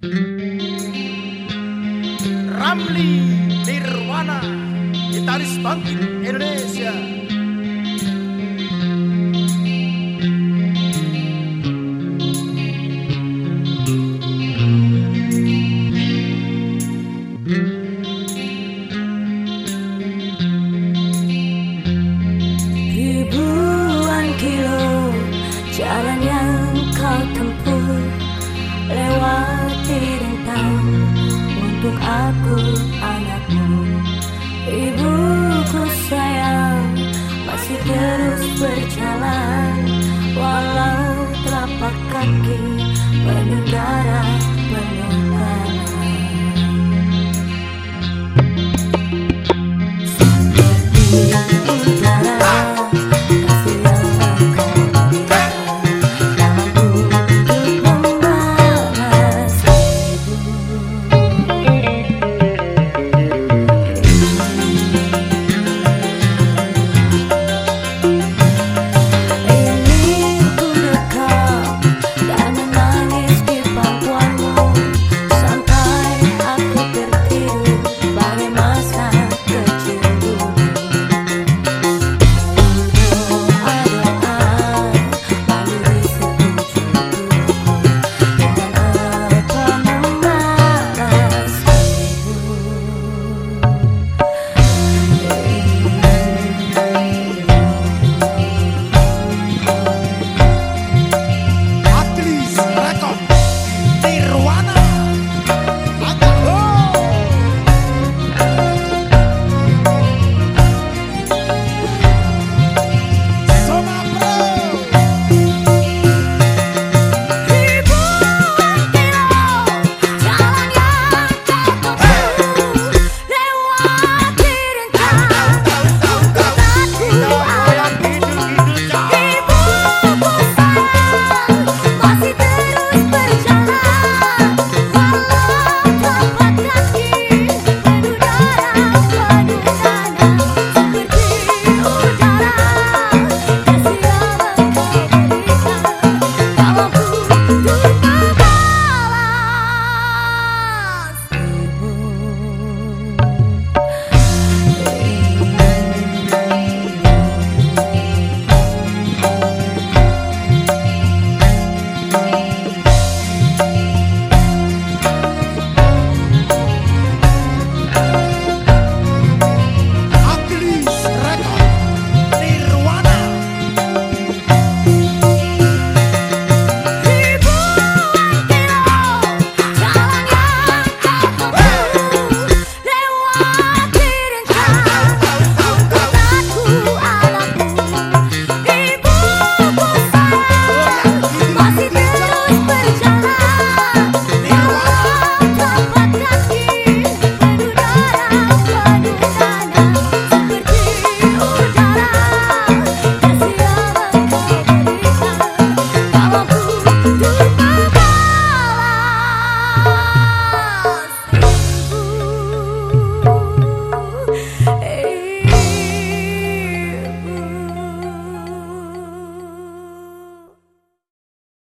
Ramli Nirwana Gitaris Bangkit Indonesia. Ribuan kilo jalan yang kau tempuh aku anakmu Ibuku sayang masih terus berjalan